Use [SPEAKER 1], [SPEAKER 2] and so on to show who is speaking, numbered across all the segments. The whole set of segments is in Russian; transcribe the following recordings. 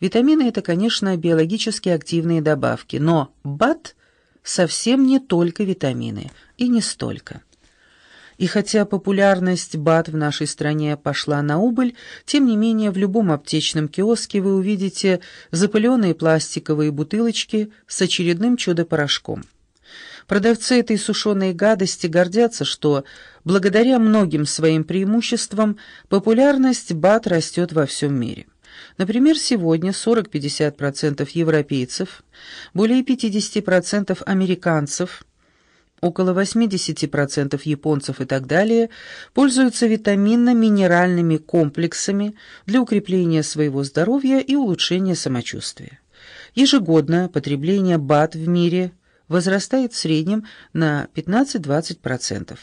[SPEAKER 1] Витамины – это, конечно, биологически активные добавки, но БАТ совсем не только витамины, и не столько. И хотя популярность БАТ в нашей стране пошла на убыль, тем не менее в любом аптечном киоске вы увидите запыленные пластиковые бутылочки с очередным чудо-порошком. Продавцы этой сушеной гадости гордятся, что благодаря многим своим преимуществам популярность БАТ растет во всем мире. Например, сегодня 40-50% европейцев, более 50% американцев, около 80% японцев и так далее пользуются витаминно-минеральными комплексами для укрепления своего здоровья и улучшения самочувствия. Ежегодно потребление БАТ в мире – возрастает в среднем на 15-20%.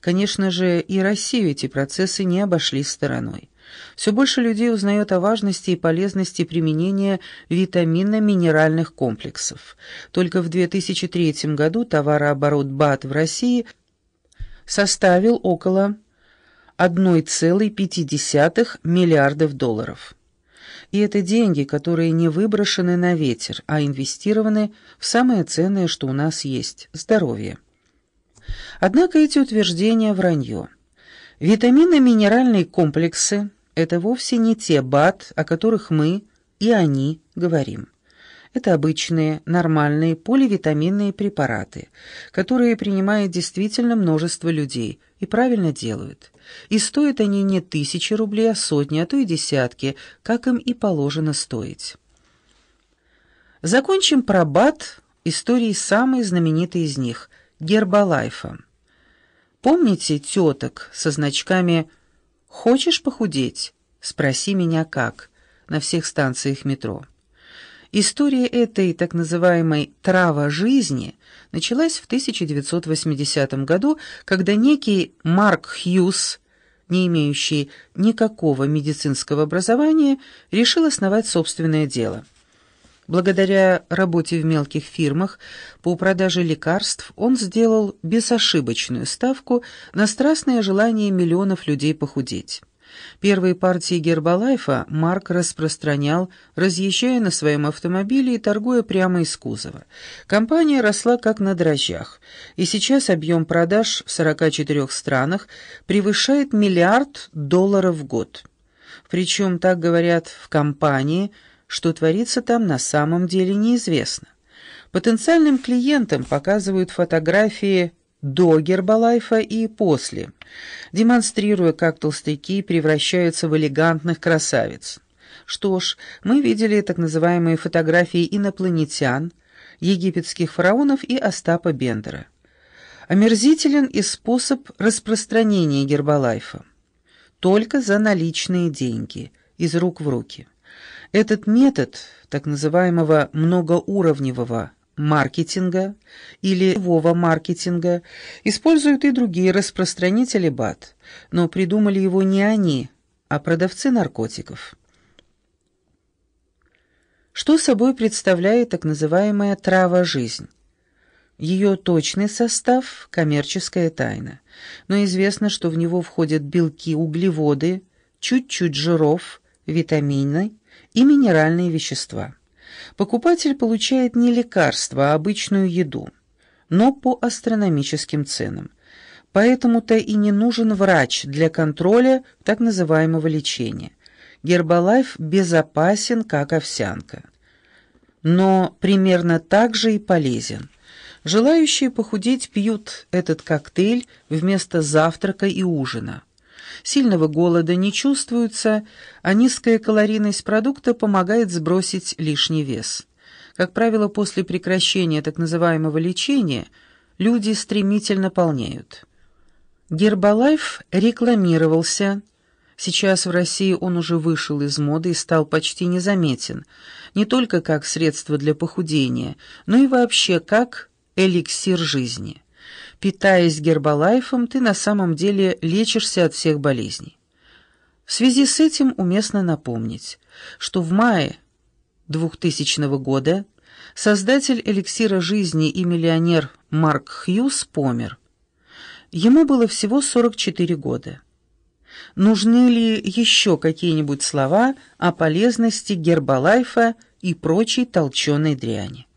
[SPEAKER 1] Конечно же, и Россию эти процессы не обошли стороной. Все больше людей узнает о важности и полезности применения витаминно-минеральных комплексов. Только в 2003 году товарооборот БАТ в России составил около 1,5 миллиардов долларов. И это деньги, которые не выброшены на ветер, а инвестированы в самое ценное, что у нас есть – здоровье. Однако эти утверждения – вранье. Витаминно-минеральные комплексы – это вовсе не те БАД, о которых мы и они говорим. Это обычные, нормальные поливитаминные препараты, которые принимает действительно множество людей и правильно делают. И стоят они не тысячи рублей, а сотни, а то и десятки, как им и положено стоить. Закончим про БАТ историей самой знаменитой из них – Гербалайфа. Помните теток со значками «Хочешь похудеть? Спроси меня как» на всех станциях метро? История этой так называемой «трава жизни» началась в 1980 году, когда некий Марк Хьюз, не имеющий никакого медицинского образования, решил основать собственное дело. Благодаря работе в мелких фирмах по продаже лекарств он сделал безошибочную ставку на страстное желание миллионов людей похудеть. Первые партии Гербалайфа Марк распространял, разъезжая на своем автомобиле и торгуя прямо из кузова. Компания росла как на дрожжах, и сейчас объем продаж в 44 странах превышает миллиард долларов в год. Причем, так говорят в компании, что творится там на самом деле неизвестно. Потенциальным клиентам показывают фотографии до Гербалайфа и после, демонстрируя, как толстяки превращаются в элегантных красавиц. Что ж, мы видели так называемые фотографии инопланетян, египетских фараонов и Остапа Бендера. Омерзителен и способ распространения Гербалайфа. Только за наличные деньги, из рук в руки. Этот метод так называемого многоуровневого маркетинга или живого маркетинга используют и другие распространители БАТ, но придумали его не они, а продавцы наркотиков. Что собой представляет так называемая трава «жизнь»? Ее точный состав – коммерческая тайна, но известно, что в него входят белки, углеводы, чуть-чуть жиров, витамины и минеральные вещества. Покупатель получает не лекарство, а обычную еду, но по астрономическим ценам. Поэтому-то и не нужен врач для контроля так называемого лечения. Гербалайф безопасен, как овсянка. Но примерно так же и полезен. Желающие похудеть пьют этот коктейль вместо завтрака и ужина. Сильного голода не чувствуется, а низкая калорийность продукта помогает сбросить лишний вес. Как правило, после прекращения так называемого лечения люди стремительно полнеют. Гербалайф рекламировался. Сейчас в России он уже вышел из моды и стал почти незаметен, не только как средство для похудения, но и вообще как эликсир жизни. Питаясь гербалайфом, ты на самом деле лечишься от всех болезней. В связи с этим уместно напомнить, что в мае 2000 года создатель эликсира жизни и миллионер Марк Хьюз помер. Ему было всего 44 года. Нужны ли еще какие-нибудь слова о полезности гербалайфа и прочей толченой дряни?